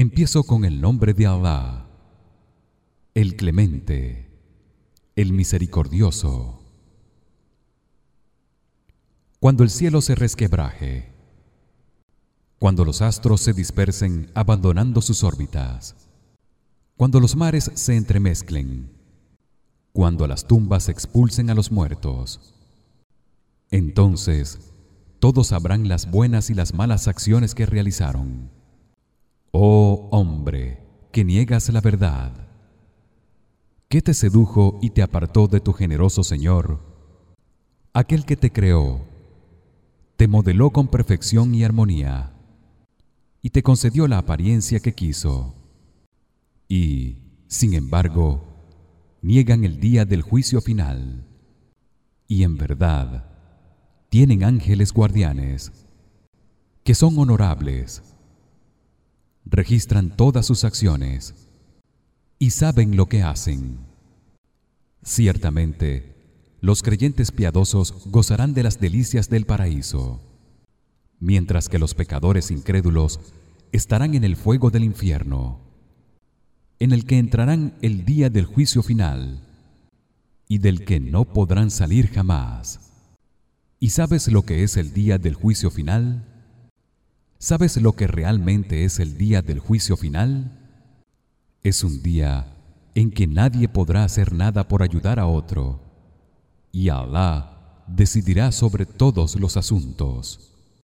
Empiezo con el nombre de Allah, el Clemente, el Misericordioso. Cuando el cielo se resquebraje, cuando los astros se dispersen abandonando sus órbitas, cuando los mares se entremezclen, cuando las tumbas expulsen a los muertos, entonces todos sabrán las buenas y las malas acciones que realizaron. Oh hombre, que niegas la verdad, ¿qué te sedujo y te apartó de tu generoso Señor? Aquel que te creó, te modeló con perfección y armonía y te concedió la apariencia que quiso. Y, sin embargo, niegan el día del juicio final. Y en verdad, tienen ángeles guardianes que son honorables registran todas sus acciones y saben lo que hacen. Ciertamente, los creyentes piadosos gozarán de las delicias del paraíso, mientras que los pecadores incrédulos estarán en el fuego del infierno, en el que entrarán el día del juicio final y del que no podrán salir jamás. ¿Y sabes lo que es el día del juicio final? ¿Sabes lo que realmente es el día del juicio final? Es un día en que nadie podrá hacer nada por ayudar a otro y Allah decidirá sobre todos los asuntos.